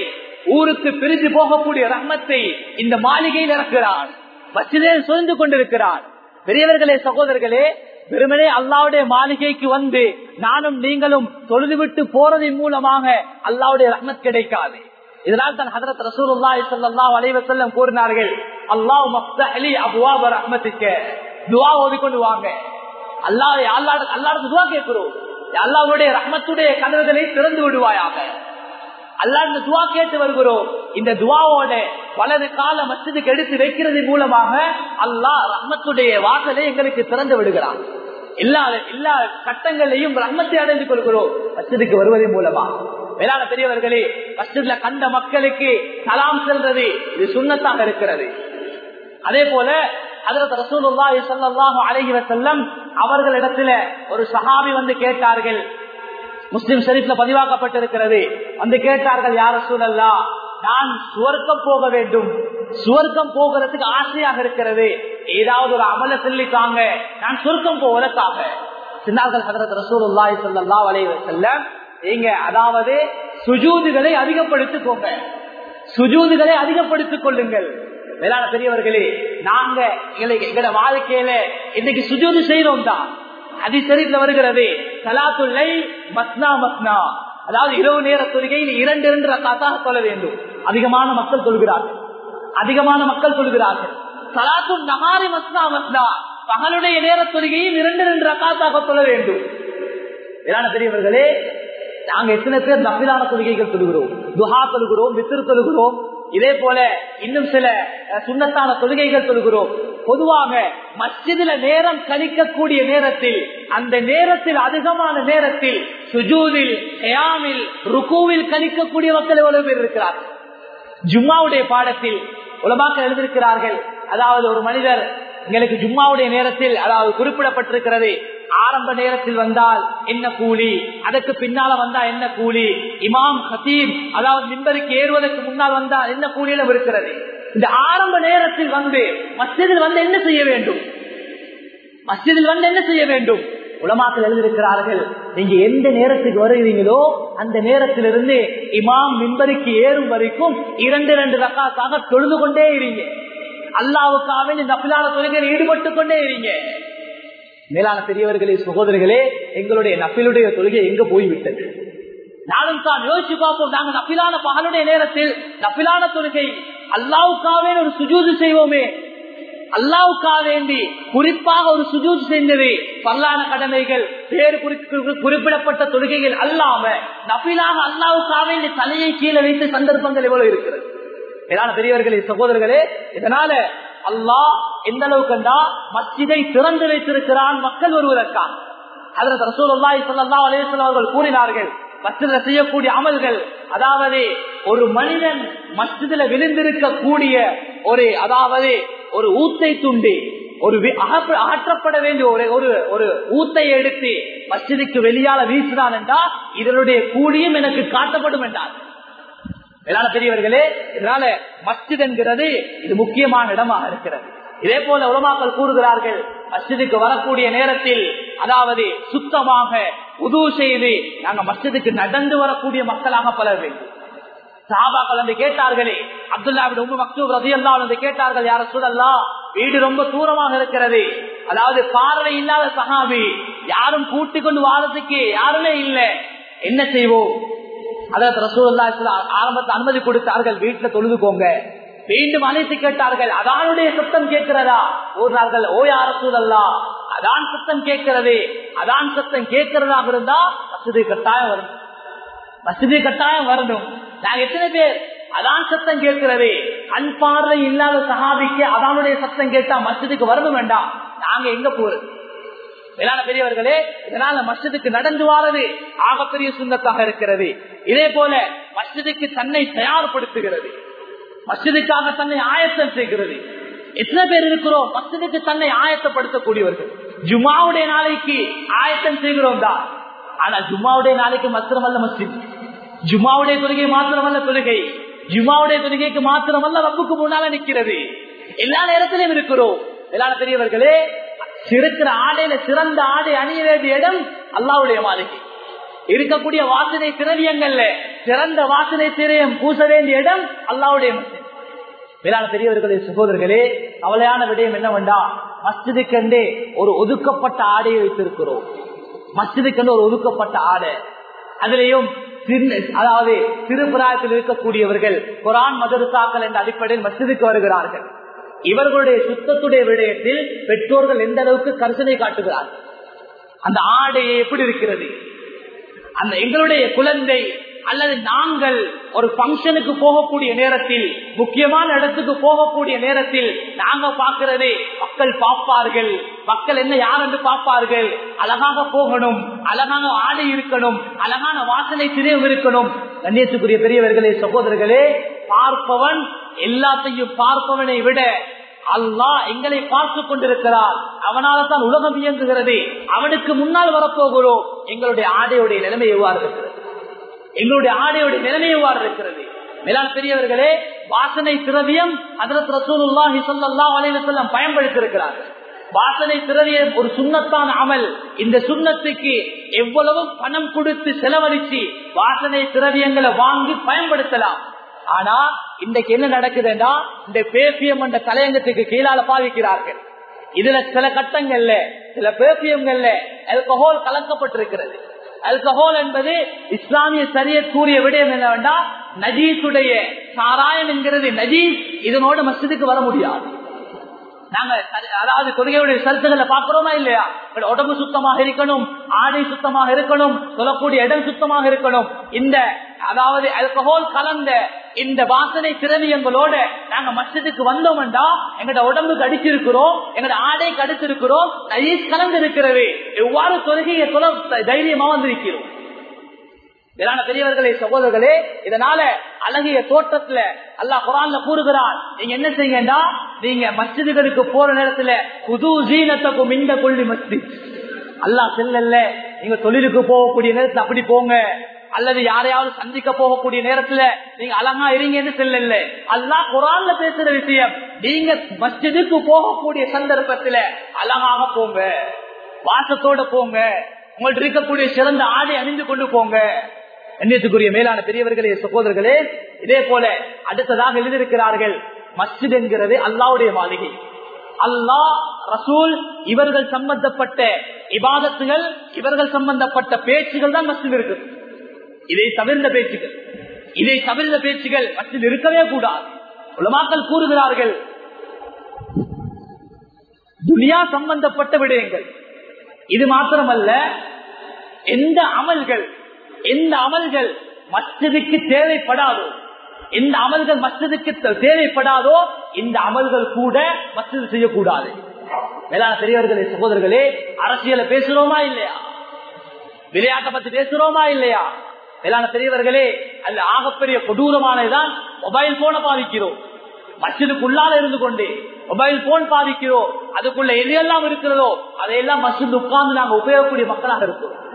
ஊருக்கு பிரிஞ்சு போகக்கூடிய ரஹ்மத்தை இந்த மாளிகையில் இறக்கிறான் மசிதே சுழந்து கொண்டிருக்கிறான் பெரியவர்களே சகோதரர்களே வெறுமனே அல்லாவுடைய மாளிகைக்கு வந்து நானும் நீங்களும் தொழுதுவிட்டு போறதின் மூலமாக அல்லாவுடைய ரஹ்மத் கிடைக்காது. இதனால் தான் ஹதரத் ரசூலுல்லாஹி ஸல்லல்லாஹு அலைஹி வஸல்லம் கூறினார்கள் அல்லாஹ் மஃப்தஹலி அபுவாப ரஹ்மத்திக்க. துஆ ஓதிக்கொண்டு வாங்க. அல்லாஹ் அல்லாஹ் அல்லாஹ்வுக்கு துஆ கேட்கிறோம். அல்லாஹ்வுடைய ரஹ்மத்துடைய கதவுகளை திறந்து விடுவாயாக. அல்லாஹ் இந்த துவா கேட்டு வருகிறோம். இந்த துவாவோட வலது கால மஸ்ஜிதுக்கு எடுத்து வைக்கிறது மூலமாக அல்லாஹ் ரஹ்மத்துடைய வாசலை எங்களுக்கு திறந்து விடுகிறான். எல்லா எல்லா கட்டங்களையும் ரஹ்மத்தை அடைந்து கொள்கிறோம். மஸ்ஜிதுக்கு வருவதன் மூலமா வேளாண் பெரியவர்களே மஸ்ஜித்ல கண்ட மக்களுக்கு சலாம் செல்றது இது சுண்ணத்தாக இருக்கிறது. அதே போல அதற்கு ரசூலுல்லாஹி ஸல்லல்லாஹு அவர்களிடத்துல ஒரு சஹாபி வந்து கேட்டார்கள் முஸ்லிம் ஷெரீப்ல பதிவாக்கப்பட்டிருக்கிறது. வந்து கேட்டார்கள் யார சூழல்லா நான் சுவர்க்கம் போக வேண்டும். சுவர்க்கம் போகிறதுக்கு ஆசையாக இருக்கிறது. ஏதாவது ஒரு அமல சொல்லித்தாங்க நான் சுருக்கம் போவதற்காக சின்னார்கள் ஹதரத் ரசூலுல்லாஹி ஸல்லல்லாஹு வலைய வஸல்லம் நீங்க அதாவது சுஜூதுகளை அதிகப்படுத்திக்கோங்க சுஜூதுகளை அதிகப்படுத்திக் கொள்ளுங்கள். மேலான பெரியவர்களே நாங்க எங்களை எங்களோட வாழ்க்கையில இன்னைக்கு சுஜூது செய்யறோம் தான். அதிசரித்துல வருகிறது. சலாத்துல்லை மத்னா மத்னா. அதாவது இரவு நேர தொழுகையில் இரண்டு இரண்டு ரக்காத்தாக சொல்ல வேண்டும். அதிகமான மக்கள் சொல்கிறார்கள் அதிகமான மக்கள் சொல்கிறார்கள் சலாத்தும் நகாரி மத்னா மத்னா. பகலுடைய நேர தொழுகையில் இரண்டு இரண்டு ரக்காத்தாக சொல்ல வேண்டும். இதான பெரியவர்களே நாங்க எத்தனை பேர் நம்பிலான தொழுகைகள் சொல்கிறோம் துஹா சொல்கிறோம் வித்திரு சொல்கிறோம் இதே போல இன்னும் சில சுண்ணத்தான தொழுகைகள் சொல்கிறோம் பொதுவாக மஸ்ஜிதில நேரம் கழிக்கக்கூடிய நேரத்தில் அந்த நேரத்தில் அதிகமான நேரத்தில் சுஜூதில் ஹயாமில் ருக்குவில் கழிக்கக்கூடிய மக்கள் எவ்வளவு பேர் இருக்கிறார்கள்? ஜும்மாவுடைய பாடத்தில் உலமாக்கள் எழுதியிருக்கிறார்கள். அதாவது ஒரு மனிதர் எங்களுக்கு ஜும்மாவுடைய நேரத்தில் அதாவது குறிப்பிடப்பட்டிருக்கிறது. ஆரம்ப நேரத்தில் வந்தால் என்ன கூலி? அதற்கு பின்னால வந்தா என்ன கூலி? இமாம் ஹசீம் அதாவது மின்பருக்கு ஏறுவதற்கு முன்னால் வந்தால் என்ன கூலியிலும் இருக்கிறது இந்த ஆரம்ப நேரத்தில் வந்து மஸ்ஜிதில் வந்து என்ன செய்ய வேண்டும்? மஸ்ஜிதில் வந்து என்ன செய்ய வேண்டும்? உலமாக்கள் எழுதியிருக்கிறார்கள் நீங்க எந்த நேரத்துக்கு வருகிறீங்களோ அந்த நேரத்திலிருந்து இமாம் மின்பருக்கு ஏறும் வரைக்கும் இரண்டு இரண்டு ரக்காக்காக தொழுது கொண்டே இருங்க. அல்லாவுக்காக இந்த நபிலான தொழுகையில் ஈடுபட்டு கொண்டே இருங்க. மேலான பெரியவர்களே சகோதரிகளே எங்களுடைய நப்பிலுடைய தொழுகை எங்க போய்விட்டது? நாளும் தான் யோசிச்சு பார்ப்போம் நாங்க நப்பிலான பகலுடைய நேரத்தில் நப்பிலான தொழுகை அல்லாவுக்காவே ஒரு சுஜூது செய்வோமே. அல்லாவுக்காக வேண்டி குறிப்பாக ஒரு சுஜூது செய்தது பல்லான கடமைகள் பேர் குறிப்பிடப்பட்ட தொழுகைகள் அல்லாம நபிலாக அல்லாவுக்காக வேண்டி தலையை கீழே வைத்து சந்தர்ப்பங்கள் எவ்வளவு இருக்கிறது. ஏதான பெரியவர்களே சகோதரர்களே இதனால அல்லாஹ் எந்த அளவுக்குண்டா மஸ்ஜிதை திறந்து வைத்திருக்கிறான் மக்கள் வருவதற்காக அதில் ரசூல் அல்லாஹ் அலைஹி அவர்கள் கூறினார்கள் மஸ்ஜிதில் செய்யக்கூடிய அமல்கள் அதாவது ஒரு மனிதன் மஸ்ஜிதில் விழுந்திருக்கக்கூடிய ஒரு அதாவது ஒரு ஊத்தை துண்டி ஒரு அகற்றப்பட வேண்டிய ஒரு ஒரு ஒரு ஊத்தை எடுத்து மஸ்ஜிதுக்கு வெளியால வீசுதான் என்றால் இதனுடைய கூலியும் எனக்கு காட்டப்படும் என்றார். பெரியவர்களே இதனால மஸ்ஜித் என்கிறது இது முக்கியமான இடமாக இருக்கிறது. இதே போல உலமாக்கள் கூறுகிறார்கள் மஸ்ஜிதுக்கு வரக்கூடிய நேரத்தில் அதாவது சுத்தமாக உது செய்து நாங்க மஸ்ஜிதுக்கு நடந்து வரக்கூடிய மக்களாக பலர் வேண்டும். சாபாக்கள் வந்து கேட்டார்களே அப்துல்லாவிட உங்க மக்தூப் ரதியல்லா வந்து கேட்டார்கள் யார சூழல்லா வீடு ரொம்ப தூரமாக இருக்கிறது. அதாவது பார்வை இல்லாத சகாபி யாரும் கூட்டிக் கொண்டு வாரத்துக்கு யாருமே இல்லை. என்ன செய்வோம்? அதாவது ரசூல்லா ஆரம்பத்தை அனுமதி கொடுத்தார்கள் வீட்டுல தொழுதுக்கோங்க மீண்டும் அழைத்து கேட்டார்கள் அதானுடைய சத்தம் கேட்கிறதா? ஓடுறார்கள் ஓ சூழல்லா அதான் சத்தம் கேட்கிறது. அதான் சத்தம் கேட்கிறதா இருந்தா மசிதி கட்டாயம் வரும். மசிதி கட்டாயம் வரணும். நாங்க எத்தனை பேர் அதான் சத்தம் கேட்கிறது? கண் பார்வை இல்லாத சகாபிக்கு அதானுடைய சத்தம் கேட்டா மசிதுக்கு வரணும் வேண்டாம். நாங்க எங்க போறது? மேலான பெரியவர்களே இதனால மஸ்ஜிதுக்கு நடந்து வாரது ஆகப்பெரிய சுந்தத்தாக இருக்கிறது. இதே போல மஸ்ஜிதுக்கு தன்னை தயார்படுத்துகிறது. மசிதுக்காக தன்னை ஆயத்தம் செய்கிறது. எத்தனை பேர் இருக்கிறோம்? மசிதுக்கு தன்னை ஆயத்தப்படுத்தக்கூடியவர்கள். ஜுமாவுடைய நாளைக்கு ஆயத்தம் செய்கிறோம் தான். ஆனா ஜுமாவுடைய நாளைக்கு மாத்திரமல்ல மசித் ஜுமாவுடைய தொழுகை மாத்திரமல்ல தொழுகை. ஜுமாவுடைய தொழுகைக்கு மாத்திரமல்ல ரப்புக்கு முன்னால நிற்கிறது. எல்லா நேரத்திலும் இருக்கிறோம். எல்லா பெரியவர்களே சிறுக்கிற ஆடையில சிறந்த ஆடை அணிய வேண்டிய இடம் அல்லாவுடைய மாளிகை. இருக்கக்கூடிய வாசனை திரவியங்கள்ல சிறந்த வாசனை திரையம் பூச வேண்டிய இடம் அல்லாவுடைய மேலான பெரியவர்களே சகோதரர்களே கவலையான விடயம் என்னவென்றா மஸ்ஜிதுக்கெண்டே ஒரு ஒதுக்கப்பட்ட ஆடையை வைத்திருக்கிறோம். மஸ்ஜிதுக்கென்று ஒரு ஒதுக்கப்பட்ட ஆடை. அதிலேயும் அதாவது திருப்புராயத்தில் இருக்கக்கூடியவர்கள் குரான் மதரசாக்கள் என்ற அடிப்படையில் மஸ்ஜிதுக்கு வருகிறார்கள். இவர்களுடைய சுத்தத்துடைய விடயத்தில் பெற்றோர்கள் எந்த அளவுக்கு கரிசனை காட்டுகிறார்கள்? அந்த ஆடையை எப்படி இருக்கிறது? அந்த எங்களுடைய குழந்தை அல்லது நாங்கள் ஒரு பங்கனுக்கு போகக்கூடிய நேரத்தில் முக்கியமான இடத்துக்கு போகக்கூடிய நேரத்தில் நாங்க பாக்குறதே மக்கள் பார்ப்பார்கள். மக்கள் என்ன யார் என்று பார்ப்பார்கள். அழகாக போகணும் அழகான ஆடை இருக்கணும் அழகான வாசனை திரையும் இருக்கணும். கண்ணியத்துக்குரிய பெரியவர்களே சகோதரர்களே பார்ப்பவன் எல்லாத்தையும் பார்ப்பவனை விட அல்லாஹ் எங்களை பார்த்து கொண்டிருக்கிறார். அவனால தான் உலகம் இயங்குகிறது. அவனுக்கு முன்னால் வரப்போகிறோம். எங்களுடைய ஆடையுடைய நிலைமை எவ்வாறு இருக்கிறது எங்களுடைய ஆடையுடைய நிலைமையவாறு இருக்கிறது? மேலாண் பெரியவர்களே வாசனை திரவியம் அதற்கு ரசூலுல்லாஹி ஸல்லல்லாஹு அலைஹி பயன்படுத்தியிருக்கிறார்கள். வாசனை திரவியம் ஒரு சுண்ணத்தான அமல். இந்த சுண்ணத்துக்கு எவ்வளவு பணம் கொடுத்து செலவழிச்சு வாசனை திரவியங்களை வாங்கி பயன்படுத்தலாம். ஆனா இன்றைக்கு என்ன நடக்குதுன்னா இந்த பேசியம் என்ற தலையங்கத்துக்கு கீழால பாதிக்கிறார்கள் இதுல சில கட்டங்கள்ல சில பேசியங்கள்ல அல்கஹோல் கலக்கப்பட்டிருக்கிறது. அல்கஹோல் என்பது இஸ்லாமிய சரிய கூறிய விடயம் என்னவென்றா நஜீசுடைய சாராயம் என்கிறது நஜீஸ் இதனோட மசிதுக்கு வர முடியாது. நாங்க அதாவது கொள்கையுடைய சருத்துகளை பாக்குறோமா இல்லையா? உடம்பு சுத்தமாக இருக்கணும் ஆடை சுத்தமாக இருக்கணும் சொல்லக்கூடிய இடம் சுத்தமாக இருக்கணும். இந்த அதாவது அல்கஹோல் கலந்த இந்த வாசனை திரவியங்களோட நாங்க மச்சத்துக்கு வந்தோம்டா எங்கட உடம்புக்கு அடிச்சிருக்கிறோம் எங்கட ஆடை கடிச்சிருக்கிறோம் நைஸ் கலந்து இருக்கிறது எவ்வாறு தொழுகையை தைரியமா வந்திருக்கிறோம்? இதான பெரியவர்களே சகோதரர்களே இதனால அழகிய தோட்டத்துல அல்லா குரான்ல கூறுகிறான் நீங்க என்ன செய்யுங்கடா நீங்க மஸ்ஜிதுகளுக்கு போற நேரத்துல புது ஜீனத்துக்கும் இந்த கொள்ளி மஸ்ஜித். அல்லா செல்லல்ல நீங்க தொழிலுக்கு போகக்கூடிய நேரத்துல அப்படி போங்க. அல்லது யாரையாவது சந்திக்க போகக்கூடிய நேரத்துல நீங்க அழகா இருங்கன்னு செல்லல அல்லா குரான்ல பேசுற விஷயம் நீங்க மஸ்ஜிதுக்கு போகக்கூடிய சந்தர்ப்பத்துல அழகாக போங்க. வாசத்தோட போங்க. உங்கள்ட்ட இருக்கக்கூடிய சிறந்த ஆடை அணிந்து கொண்டு போங்க. எண்ணத்துக்குரிய மேலான பெரியவர்களே சகோதரர்களே இதே போல அடுத்ததாக எழுதியிருக்கிறார்கள் மஸ்ஜித் என்கிறது அல்லாவுடைய மாளிகை. அல்லாஹ் ரசூல் இவர்கள் சம்பந்தப்பட்ட இபாதத்துகள் இவர்கள் சம்பந்தப்பட்ட பேச்சுகள் தான் மஸ்ஜித் இருக்கு இதை தவிர்ந்த பேச்சுகள் இதை தவிர்ந்த பேச்சுகள் மஸ்ஜித் இருக்கவே கூடாது. உலமாக்கள் கூறுகிறார்கள் துனியா சம்பந்தப்பட்ட விடயங்கள். இது மாத்திரமல்ல எந்த அமல்கள் எந்த அமல்கள் மற்றதுக்கு தேவைப்படாதோ எந்த அமல்கள் மற்றதுக்கு தேவைப்படாதோ இந்த அமல்கள் கூட மற்றது செய்யக்கூடாது. மேலான பெரியவர்களே சகோதரர்களே அரசியல பேசுறோமா இல்லையா? விளையாட்டை பத்தி பேசுறோமா இல்லையா? மேலான பெரியவர்களே அல்ல ஆகப்பெரிய கொடூரமானதுதான். மொபைல் போனை பாதிக்கிறோம். மஸ்ஜிதுக்குள்ளால இருந்து கொண்டு மொபைல் போன் பாதிக்கிறோம். அதுக்குள்ள எதையெல்லாம் இருக்கிறதோ அதையெல்லாம் மஸ்ஜித் உட்கார்ந்து நாங்க உபயோகக்கூடிய மக்களாக இருக்கிறோம்.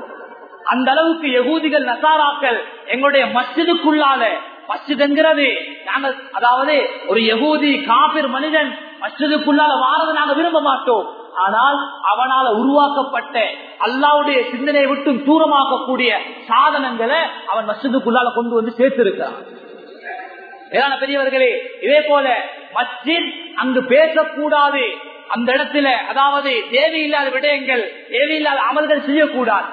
அந்த அளவுக்கு யகூதிகள் நசாராக்கள் எங்களுடைய மஸ்ஜிதுக்குள்ளால. மஸ்ஜித் நாங்கள் அதாவது ஒரு யகூதி காபிர் மனிதன் மஸ்ஜிதுக்குள்ளால வாரதை நாங்கள் விரும்ப மாட்டோம். ஆனால் அவனால உருவாக்கப்பட்ட அல்லாவுடைய சிந்தனை விட்டு தூரமாக்கக்கூடிய சாதனங்களை அவன் மஸ்ஜிதுக்குள்ளால கொண்டு வந்து சேர்த்திருக்கிறான். ஏதான பெரியவர்களே இதே போல மஸ்ஜித் அங்கு பேசக்கூடாது. அந்த இடத்துல அதாவது தேவையில்லாத விடயங்கள் தேவையில்லாத அமல்கள் செய்யக்கூடாது.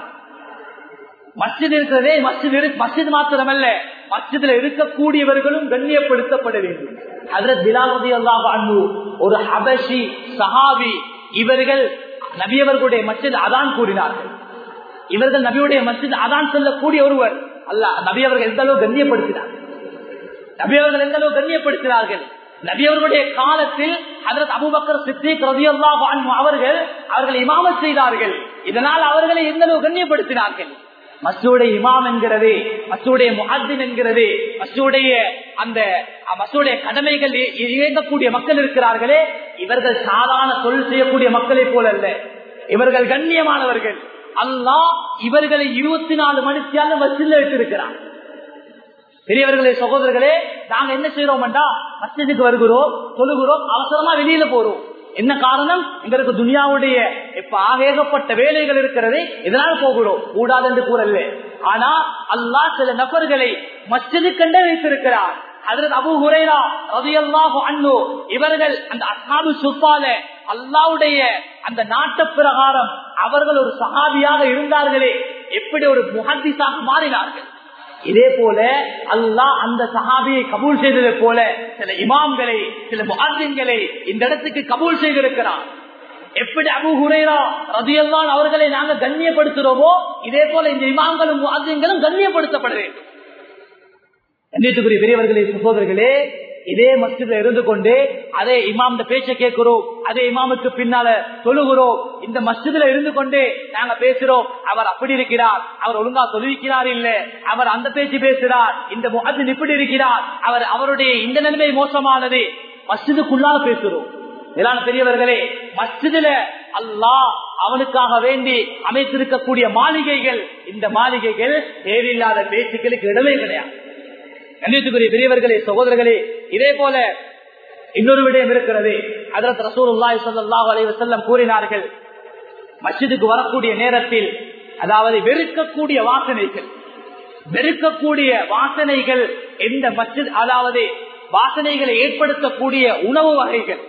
மஸ்ஜித் இருக்கிறதே மஸ்ஜித் மஸ்ஜித் மாத்திரமல்ல. மஸ்ஜித்ல இருக்கக்கூடியவர்களும் கண்ணியப்படுத்தப்பட வேண்டும். அதுல திலாவதி அல்லாஹ் ஒரு ஹபஷி சஹாபி இவர்கள் நபியவர்களுடைய மஸ்ஜித் அதான் கூறினார்கள். இவர்கள் நபியுடைய மஸ்ஜித் அதான் சொல்லக்கூடிய ஒருவர். அல்ல நபி அவர்கள் எந்த அளவு கண்ணியப்படுத்தினார்? நபி அவர்கள் எந்த அளவு கண்ணியப்படுத்தினார்கள்? நபி அவர்களுடைய காலத்தில் அதற்கு அபுபக்கர் சித்திக் ரதியல்லாஹு அன்ஹு அவர்கள் அவர்களை இமாமத் செய்தார்கள். இதனால் அவர்களை எந்த அளவு கண்ணியப்படுத்தினார்கள்? மசூடைய இமாம் என்கிறது மசூடைய முஹத்தின் என்கிறது மசூடைய அந்த மசூடைய கடமைகள் இயங்கக்கூடிய மக்கள் இருக்கிறார்களே இவர்கள் சாதாரண தொழில் செய்யக்கூடிய மக்களை போல அல்ல. இவர்கள் கண்ணியமானவர்கள். அல்லாஹ் இவர்களை இருபத்தி நாலு மணித்தியாலும் வச்சில் வைத்திருக்கிறார் பெரியவர்களே சகோதரர்களே நாங்க என்ன செய்யறோம் மஸ்ஜிதுக்கு வருகிறோம் சொல்லுகிறோம் அவசரமா வெளியில போறோம். என்ன காரணம்? எங்களுக்கு துனியாவுடைய இப்ப ஆவேகப்பட்ட வேலைகள் இருக்கிறது இதனால போகிறோம்? கூடாது என்று கூறல ஆனா அல்லாஹ் சில நபர்களை மச்சது கண்டே வைத்திருக்கிறார். அதற்கு அபு ஹுரேரா ரதியல்லாஹு அண்ணு இவர்கள் அந்த அசாபு சுப்பால அல்லாவுடைய அந்த நாட்டு பிரகாரம் அவர்கள் ஒரு சகாபியாக இருந்தார்களே எப்படி ஒரு முஹத்திஸாக மாறினார்கள்? இதே போல அல்லாஹ் அந்த சஹாபியை கபூல் செய்ததை போல சில இமாம்களை சில முகாஜன்களை இந்த இடத்துக்கு கபூல் செய்திருக்கிறான் எப்படி அபு ஹுரேரா ரதியல்லான் அவர்களை நாங்க கண்ணியப்படுத்துறோமோ இதே போல இந்த இமாம்களும் முகாஜன்களும் கண்ணியப்படுத்தப்பட வேண்டும். பெரியவர்களே சகோதரர்களே இதே மஸ்ஜித்ல இருந்து கொண்டு அதே இமாம் பேச்ச கேட்கிறோம். அதே இமாமுக்கு பின்னால தொழுகிறோம். இந்த மஸ்ஜித்ல இருந்து கொண்டு நாங்க பேசுறோம். அவர் அப்படி இருக்கிறார். அவர் ஒழுங்கா தொழுவிக்கிறார் இல்ல. அவர் அந்த பேச்சு பேசுறார். இந்த முகத்தின் இப்படி இருக்கிறார். அவர் அவருடைய இந்த நிலைமை மோசமானது. மஸ்ஜிதுக்குள்ளால பேசுறோம். மேலான பெரியவர்களே மஸ்ஜிதுல அல்லாஹ் அவனுக்காக வேண்டி அமைத்திருக்கக்கூடிய மாளிகைகள் இந்த மாளிகைகள் தேவையில்லாத பேச்சுக்களுக்கு இடமே கிடையாது. கண்ணியத்துக்குரிய பெரியவர்களே சகோதரர்களே இதே போல இன்னொரு விடயம் இருக்கிறது. அதற்கு ரசூலுல்லாஹி ஸல்லல்லாஹு அலைஹி வஸல்லம் கூறினார்கள் மஸ்ஜிதுக்கு வரக்கூடிய நேரத்தில் அதாவது வெறுக்கக்கூடிய வாசனைகள் வெறுக்கக்கூடிய வாசனைகள் எந்த மஸ்ஜித் அதாவது வாசனைகளை ஏற்படுத்தக்கூடிய உணவு வகைகள்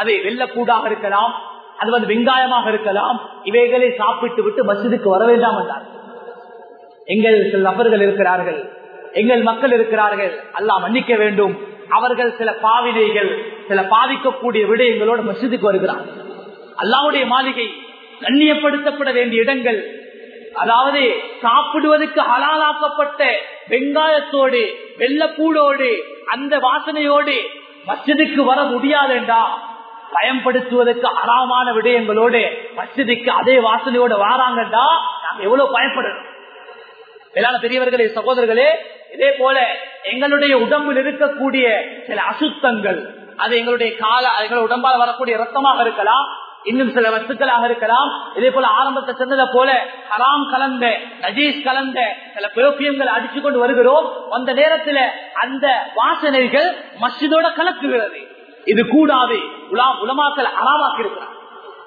அது வெள்ளக்கூடாக இருக்கலாம் அது வந்து வெங்காயமாக இருக்கலாம் இவைகளை சாப்பிட்டு விட்டு மஸ்ஜிதுக்கு வர வேண்டாம் என்றார் எங்கள் சில நபர்கள் இருக்கிறார்கள் எங்கள் மக்கள் இருக்கிறார்கள். அல்லாஹ் மன்னிக்க வேண்டும். அவர்கள் சில பாவினைகள் சில பாதிக்கக்கூடிய விடயங்களோடு மசிதுக்கு வருகிறார்கள் அல்லாவுடைய மாளிகை கண்ணியப்படுத்தப்பட வேண்டிய இடங்கள் அதாவது சாப்பிடுவதற்கு ஹலாலாக்கப்பட்ட வெங்காயத்தோடு வெள்ளப்பூடோடு அந்த வாசனையோடு மசிதுக்கு வர முடியாதுண்டா? பயன்படுத்துவதற்கு அறாமான விடயங்களோடு மசிதிக்கு அதே வாசனையோடு வாராங்கண்டா? நாங்க எவ்வளவு பயப்படணும். மேலான பெரியவர்களே சகோதரர்களே இதே போல எங்களுடைய உடம்பில் இருக்கக்கூடிய சில அசுத்தங்கள் அது எங்களுடைய கால எங்களுடைய உடம்பால் வரக்கூடிய ரத்தமாக இருக்கலாம் இன்னும் சில வஸ்துக்களாக இருக்கலாம். இதே போல ஆரம்பத்தை சொன்னதை போல ஹராம் கலந்த நஜீஸ் கலந்த சில பெர்பியங்கள் அடிச்சு கொண்டு வருகிறோம். அந்த நேரத்தில் அந்த வாசனைகள் மஸ்ஜிதோட கலக்குகிறது. இது கூடாது. உலா உலமாக்கள் அறாவாக்கி இருக்கிறார்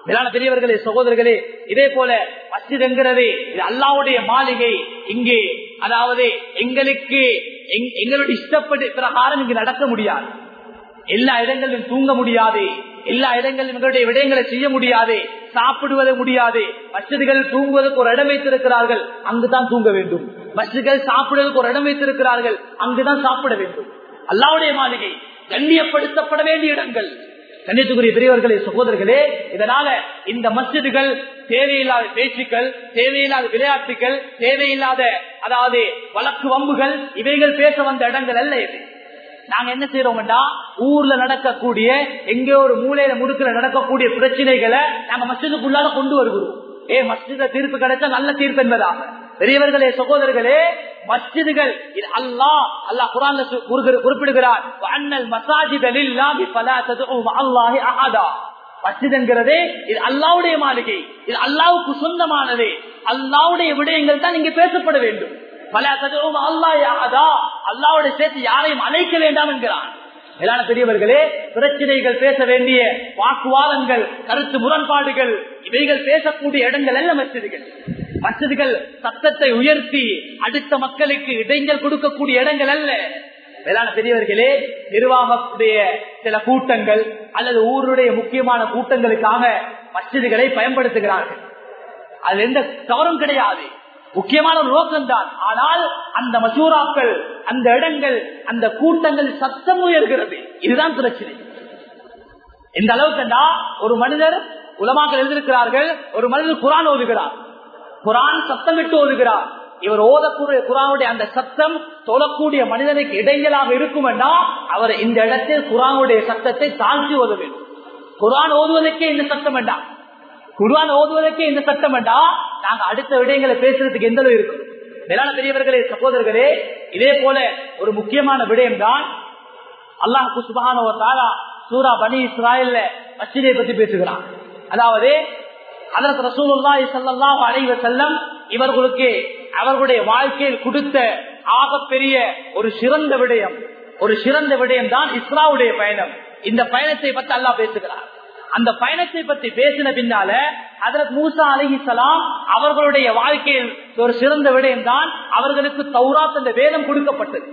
மேலான பெரியவர்களே சகோதரர்களே இதே போல மஸ்ஜித் என்கிறது இது அல்லாவுடைய மாளிகை. இங்கே அதாவது எங்களுக்கு எங்களுடைய இஷ்டப்பட்டு பிரகாரம் இங்கு நடக்க முடியாது. எல்லா இடங்களிலும் தூங்க முடியாது. எல்லா இடங்களிலும் எங்களுடைய விடயங்களை செய்ய முடியாது. சாப்பிடுவது முடியாது. மஸ்ஜிதுகள் தூங்குவதற்கு ஒரு இடம் வைத்திருக்கிறார்கள் அங்குதான் தூங்க வேண்டும். மஸ்ஜிதுகள் சாப்பிடுவதற்கு ஒரு இடம் வைத்திருக்கிறார்கள் அங்குதான் சாப்பிட வேண்டும். அல்லாவுடைய மாளிகை கண்ணியப்படுத்தப்பட வேண்டிய இடங்கள். கண்ணியத்துக்குரிய பெரியவர்களே சகோதரர்களே இதனால இந்த மஸ்ஜிதுகள் தேவையில்லாத பேச்சுக்கள் தேவையில்லாத விளையாட்டுகள் தேவையில்லாத அதாவது வழக்கு வம்புகள் இவைகள் பேச வந்த இடங்கள் அல்ல இது. நாங்க என்ன செய்யறோம்டா ஊர்ல நடக்கக்கூடிய எங்கே ஒரு மூலையில முடுக்கல நடக்கக்கூடிய பிரச்சனைகளை நாங்க மஸ்ஜிதுக்குள்ளால கொண்டு வருகிறோம். ஏ மஸ்ஜித தீர்ப்பு கிடைச்சா நல்ல தீர்ப்பு என்பதாக. பெரியவர்களே சகோதரர்களே மஸ்ஜிதுகள். அல்லாஹ் அல்லாஹ் குரான் குறிப்பிடுகிறார். அண்ணல் மசாஜிதலில் மஸ்ஜித் என்கிறது இது அல்லாவுடைய மாளிகை. இது அல்லாவுக்கு சொந்தமானது. அல்லாவுடைய விடயங்கள் தான் இங்கே பேசப்பட வேண்டும். பல ததுவும் அல்லா யாதா அல்லாவுடைய சேர்த்து யாரையும் அழைக்க வேண்டாம் என்கிறான் மேலான பெரியவர்களே பிரச்சனைகள் பேச வேண்டிய வாக்குவாதங்கள் கருத்து முரண்பாடுகள் இவைகள் பேசக்கூடிய இடங்கள் அல்ல மசிதிகள் மசிதிகள் சத்தத்தை உயர்த்தி அடுத்த மக்களுக்கு இடைஞ்சல் கொடுக்கக்கூடிய இடங்கள் அல்ல. வேளாண் பெரியவர்களே நிர்வாகத்துடைய சில கூட்டங்கள் அல்லது ஊருடைய முக்கியமான கூட்டங்களுக்காக மசிதிகளை பயன்படுத்துகிறார்கள். அது எந்த தவறும் கிடையாது. முக்கியமான ஒரு ஆனால் அந்த மசூராக்கள் அந்த இடங்கள் அந்த கூட்டங்கள் சத்தம் உயர்கிறது. இதுதான் பிரச்சனை. இந்த அளவுக்குண்டா ஒரு மனிதர் உலமாக்கள் எழுதியிருக்கிறார்கள் ஒரு மனிதர் குரான் ஓதுகிறார். குரான் சத்தம் விட்டு ஓதுகிறார். இவர் ஓதக்கூடிய குரானுடைய அந்த சத்தம் தொழக்கூடிய மனிதனுக்கு இடைஞ்சலாக இருக்கும் அவர் இந்த இடத்தில் குரானுடைய சத்தத்தை தாழ்த்தி ஓத வேண்டும். குரான் ஓதுவதற்கே இந்த சத்தம் வேண்டாம் குரான் ஓதுவதற்கே இந்த சத்தம் வேண்டாம் நாங்க அடுத்த விடயங்களை பேசுறதுக்கு எந்த அளவு இருக்கும்? மேலான பெரியவர்களே சகோதரர்களே இதே போல ஒரு முக்கியமான விடயம் தான் அல்லாஹ் சுபகான சூரா பனி இஸ்ராயல்ல மச்சிதை பத்தி பேசுகிறான். அதாவது அதற்கு ரசூலுல்லாஹி ஸல்லல்லாஹு அலைஹி வஸல்லம் இவர்களுக்கு அவர்களுடைய வாழ்க்கையில் கொடுத்த ஆகப்பெரிய ஒரு சிறந்த விடயம் ஒரு சிறந்த விடயம் தான் இஸ்ராவுடைய பயணம். இந்த பயணத்தை பத்தி அல்லாஹ் பேசுகிறார். அந்த பயணத்தை பத்தி பேசின பின்னால அதற்கு மூசா அலிஹிசலாம் அவர்களுடைய வாழ்க்கையில் ஒரு சிறந்த விடயம் தான் அவர்களுக்கு தௌராத் என்ற வேதம் கொடுக்கப்பட்டது.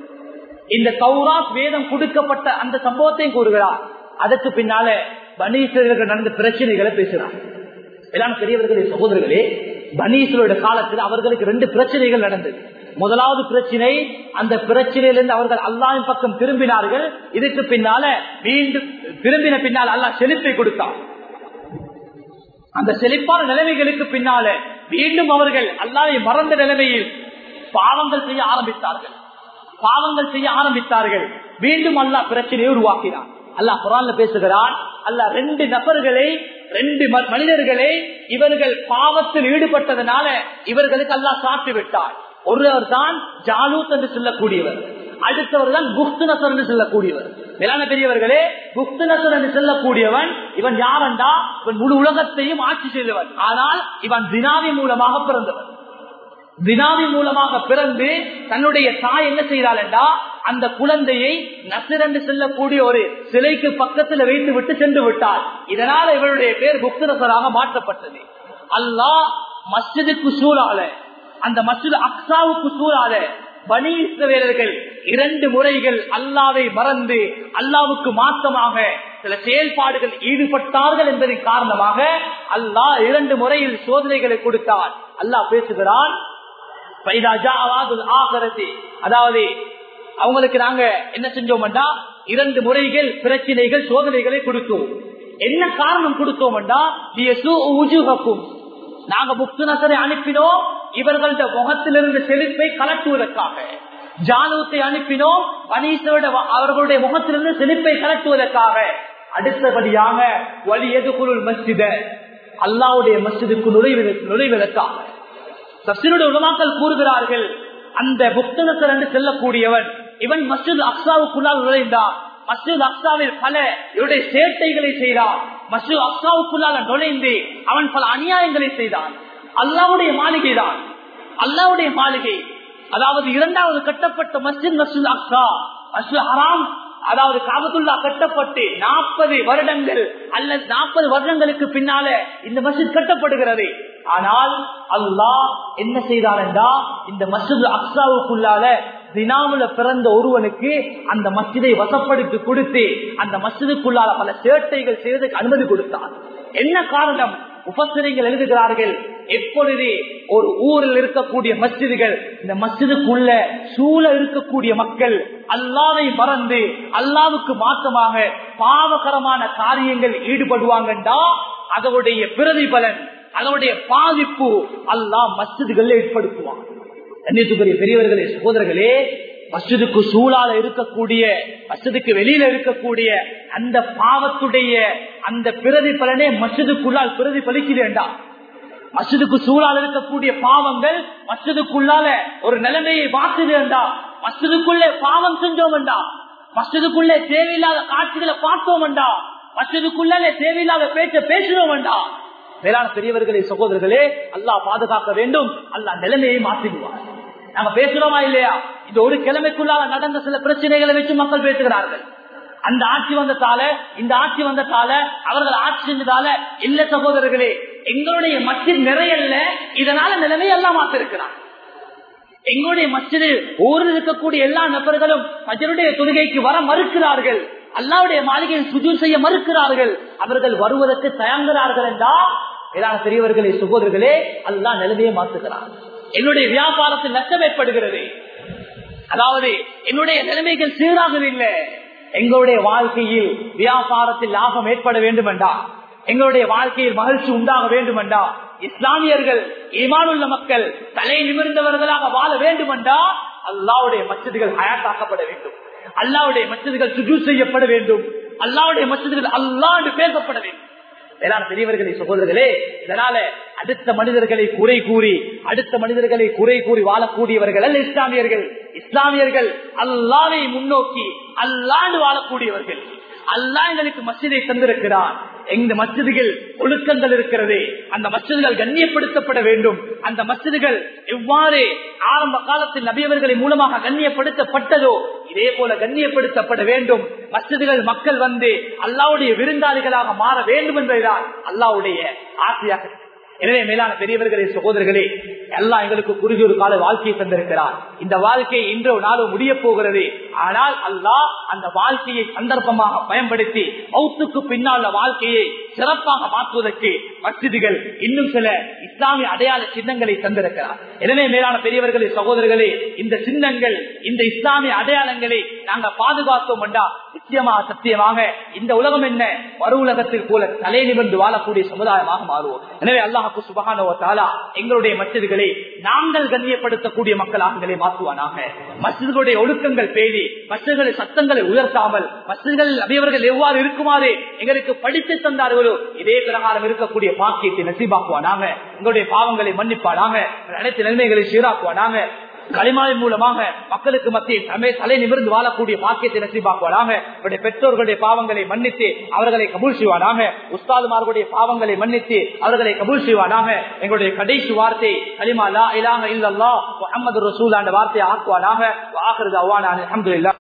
இந்த தௌராத் வேதம் கொடுக்கப்பட்ட அந்த சம்பவத்தையும் கூறுகிறார். அதற்கு பின்னால பனீஸ்வரர்கள் நடந்த பிரச்சனைகளை பேசுகிறார். எல்லாம் பெரியவர்களே சகோதரர்களே பனீஸ்வரோட காலத்தில் அவர்களுக்கு ரெண்டு பிரச்சனைகள் நடந்தது. முதலாவது பிரச்சனை அந்த பிரச்சனையிலிருந்து அவர்கள் அல்லாவின் பக்கம் திரும்பினார்கள். இதுக்கு பின்னால மீண்டும் திரும்பின பின்னால் அல்லாஹ் செழிப்பை கொடுத்தார் அந்த செழிப்பான நிலைமைகளுக்கு பின்னால மீண்டும் அவர்கள் அல்லாவை மறந்த நிலைமையில் பாவங்கள் செய்ய ஆரம்பித்தார்கள். பாவங்கள் செய்ய ஆரம்பித்தார்கள். மீண்டும் அல்லாஹ் பிரச்சனையை உருவாக்கினார் அல்லாஹ் குரான்ல பேசுகிறான் அல்லாஹ் ரெண்டு நபர்களை ரெண்டு மனிதர்களே இவர்கள் பாவத்தில் ஈடுபட்டதனால இவர்களுக்கு அல்லாஹ் சாட்டி விட்டார். ஒருவர் தான் ஜாலூத் என்று சொல்லக்கூடியவர். அடுத்தவர் தான் குப்துநசர் என்று சொல்லக்கூடியவர். மேலான பெரியவர்களே குப்துநசர் என்று சொல்லக்கூடியவன் இவன் யாரண்டா இவன் முழு உலகத்தையும் ஆட்சி செய்தவன். ஆனால் இவன் தினாவி மூலமாக பிறந்தவன். தினாவி மூலமாக பிறந்து தன்னுடைய தாய் என்ன செய்தாள் என்றா அந்த குழந்தையை நசிரண்டு செல்லக்கூடிய ஒரு சிலைக்கு பக்கத்துல வைத்து விட்டு சென்று விட்டார் இதனால இவருடைய பேர் புக்தரசராக மாற்றப்பட்டது. அல்லாஹ் மஸ்ஜிதுக்கு சூழால அந்த மஸ்ஜித் அக்சாவுக்கு சூழால பனி இஸ்ரவேலர்கள் இரண்டு முறைகள் அல்லாவை மறந்து அல்லாவுக்கு மாற்றமாக சில செயல்பாடுகள் ஈடுபட்டார்கள் என்பதன் காரணமாக அல்லாஹ் இரண்டு முறையில் சோதனைகளை கொடுத்தார். அல்லாஹ் பேசுகிறான் அதாவது அவங்களுக்கு நாங்க என்ன செஞ்சோம்டா இரண்டு முறைகள் பிரச்சனைகள் சோதனைகளை கொடுத்தோம். என்ன காரணம் கொடுத்தோம்டா நாங்க முக்துநசரை அனுப்பினோம். இவர்களது முகத்திலிருந்து செழிப்பை கலட்டுவதற்காக. ஜானூத்தை அனுப்பினோம். பனீசோட அவர்களுடைய முகத்திலிருந்து செழிப்பை கலட்டுவதற்காக. அடுத்தபடியாக வழி எதுக்குள் மஸ்ஜித. அல்லாவுடைய மஸ்ஜிதுக்கு நுழைவு நுழைவதற்காக. சசினுடைய உலமாக்கள் கூறுகிறார்கள் அந்த புத்தகத்தில் இருந்து செல்லக்கூடியவன் இவன் மசித் அக்சாவுக்குள்ளால் நுழைந்தான் மசித் அக்சாவில் பல இவருடைய சேட்டைகளை செய்தார் மசித் அக்சாவுக்குள்ளால நுழைந்து அவன் பல அநியாயங்களை செய்தான். அல்லாவுடைய மாளிகை தான். அல்லாவுடைய மாளிகை. அதாவது இரண்டாவது கட்டப்பட்ட மஸ்ஜித் மசூல் அக்சா மசூத் ஹராம் அதாவது காபத்துல்லா கட்டப்பட்டு நாற்பது வருடங்கள் அல்லது நாற்பது வருடங்களுக்கு பின்னால இந்த மஸ்ஜித் கட்டப்படுகிறது. ஆனால் அல்லாஹ் என்ன செய்தார் என்றா இந்த மசித் அக்சாவுக்குள்ளால தினாமுல பிறந்த ஒருவனுக்கு அந்த மஸ்ஜிதை வசப்படுத்தி கொடுத்து அந்த மசிதுக்குள்ளால பல சேட்டைகள் செய்வதற்கு அனுமதி கொடுத்தார் என்ன காரணம்? உபசரிகள் எழுதுகிறார்கள் எப்பொழுது ஒரு ஊரில் இருக்கக்கூடிய மஸ்ஜிதுகள் இந்த மஸ்ஜிதுக்குள்ள சூழ இருக்கக்கூடிய மக்கள் அல்லாவை மறந்து அல்லாவுக்கு மாற்றமாக பாவகரமான காரியங்கள் ஈடுபடுவாங்கண்டா அதனுடைய பிரதிபலன் அதனுடைய பாதிப்பு அல்லாஹ் மஸ்ஜிதுகள் ஏற்படுத்துவான். கண்ணியத்துக்குரிய பெரியவர்களே சகோதரர்களே மஸ்ஜிதுக்கு சூழால இருக்கக்கூடிய மஸ்ஜிதுக்கு வெளியில இருக்கக்கூடிய அந்த பாவத்துடைய அந்த பிரதிபலனே மஸ்ஜிதுக்குள்ளால் பிரதிபலிக்கிறேன்டா மசிதுக்கு சூழால் இருக்கக்கூடிய பாவங்கள் மசிதுக்குள்ளால ஒரு நிலைமையை மாற்றுகிறேன்டா மஸ்ஜிதுக்குள்ளே பாவம் செஞ்சோம்டா வேண்டாம் தேவையில்லாத காட்சிகளை பார்த்தோம்டா வேண்டாம் தேவையில்லாத பேச்ச பேசுறோம் வேண்டாம் மேலான பெரியவர்களே சகோதரர்களே அல்லாஹ் பாதுகாக்க வேண்டும். அல்லாஹ் நிலைமையை மாற்றிடுவார். நாங்க பேசுறோமா இல்லையா? இந்த ஒரு கிழமைக்குள்ளாக நடந்த சில பிரச்சனைகளை வச்சு மக்கள் பேசுகிறார்கள். அந்த ஆட்சி வந்ததால இந்த ஆட்சி வந்ததால அவர்கள் ஆட்சி செஞ்சதால இல்ல சகோதரர்களே எங்களுடைய மச்சில் நிறையல்ல இதனால நிலைமை எல்லாம் மாத்திருக்கிறான் எங்களுடைய மச்சிலில் ஊரில் இருக்கக்கூடிய எல்லா நபர்களும் மஜருடைய தொழுகைக்கு வர மறுக்கிறார்கள். அல்லாவுடைய மாளிகையில் சுஜூர் செய்ய மறுக்கிறார்கள். அவர்கள் வருவதற்கு தயங்குகிறார்கள் என்றா ஏதாவது பெரியவர்களே சகோதரர்களே அதுதான் நிலைமையை மாத்துகிறான். என்னுடைய வியாபாரத்தில் நஷ்டம் ஏற்படுகிறது. அதாவது என்னுடைய நிலைமைகள் சீராகவில்லை எங்களுடைய வாழ்க்கையில் வியாபாரத்தில் லாபம் ஏற்பட வேண்டும் எங்களுடைய வாழ்க்கையில் மகிழ்ச்சி உண்டாக வேண்டுமெண்டா இஸ்லாமியர்கள் ஈமானுள்ள மக்கள் தலை நிமிர்ந்தவர்களாக வாழ வேண்டுமெண்டா அல்லாவுடைய மச்சதுகள் ஹயாத்தாக்கப்பட வேண்டும். அல்லாவுடைய மச்சதுகள் சுஜு செய்யப்பட வேண்டும். அல்லாவுடைய மச்சதுகள் அல்லாண்டு பேசப்பட வேண்டும். வேளாண் பெரியவர்களை சகோதரர்களே இதனால அடுத்த மனிதர்களை குறை கூறி அடுத்த மனிதர்களை குறை கூறி வாழக்கூடியவர்கள் அல்ல இஸ்லாமியர்கள். இஸ்லாமியர்கள் அல்லாவை முன்னோக்கி அல்லாண்டு வாழக்கூடியவர்கள். அல்லா எங்களுக்கு மசிதை தந்திருக்கிறார். எங்க மசிதிகள் ஒழுக்கங்கள் இருக்கிறது அந்த மசிதிகள் கண்ணியப்படுத்தப்பட வேண்டும். அந்த மசிதிகள் எவ்வாறு ஆரம்ப காலத்தில் நபியவர்களின் மூலமாக கண்ணியப்படுத்தப்பட்டதோ இதே போல கண்ணியப்படுத்தப்பட வேண்டும். மசிதிகள் மக்கள் வந்து அல்லாவுடைய விருந்தாளிகளாக மாற வேண்டும் என்பதுதான் அல்லாவுடைய ஆசையாக எனவே மேலான பெரியவர்களே சகோதரர்களே எல்லாம் எங்களுக்கு குறுகிய ஒரு கால வாழ்க்கையை தந்திருக்கிறார். இந்த வாழ்க்கை இன்றோ நாளோ முடிய போகிறது ஆனால் அல்லாஹ் அந்த வாழ்க்கையை சந்தர்ப்பமாக பயன்படுத்தி மௌத்துக்கு பின்னால் வாழ்க்கையை சிறப்பாக மாற்றுவதற்கு மசிதிகள் இன்னும் சில இஸ்லாமிய அடையாள சின்னங்களை தந்திருக்கிறார். எனவே மேலான பெரியவர்களே சகோதரர்களே இந்த சின்னங்கள் இந்த இஸ்லாமிய அடையாளங்களை நாங்க பாதுகாத்தோம் என்றா நிச்சயமாக சத்தியமாக இந்த உலகம் என்ன? மறு உலகத்தில் போல தலை நிமிர்ந்து வாழக்கூடிய சமுதாயமாக மாறுவோம். எனவே அல்லாஹு சுபகானோ எங்களுடைய மசிதிகளை நாங்கள் கண்ணியப்படுத்தக்கூடிய மக்களாக மாற்றுவானாக. மசிதிகளுடைய ஒழுக்கங்கள் பேடி மசிதிகளை சத்தங்களை உயர்த்தாமல் மற்றவர்கள் அவையவர்கள் எவ்வாறு இருக்குமாறு எங்களுக்கு படித்து தந்தார்களோ இதே பிரகாரம் இருக்கக்கூடிய பாக்கியத்தை நசிபாக்குவானாங்க எங்களுடைய பாவங்களை மன்னிப்பானாங்க அனைத்து நன்மைகளை சீராக்குவானாங்க களிமாவின் மூலமாக மக்களுக்கு மத்தியில் தலை நிமிர்ந்து வாழக்கூடிய பாக்கியத்தை நசிபாக்குவானாக அவருடைய பெற்றோர்களுடைய பாவங்களை மன்னித்து அவர்களை கபூல் செய்வானாக. உஸ்தாதுமார்களுடைய பாவங்களை மன்னித்து அவர்களை கபூல் செய்வானாக. எங்களுடைய கடைசி வார்த்தை களிமா லா இலாக இல்லல்லா முகமது ரசூல் அந்த வார்த்தையை ஆக்குவானாக. ஆகிறது அவ்வான அஹமதுல்லா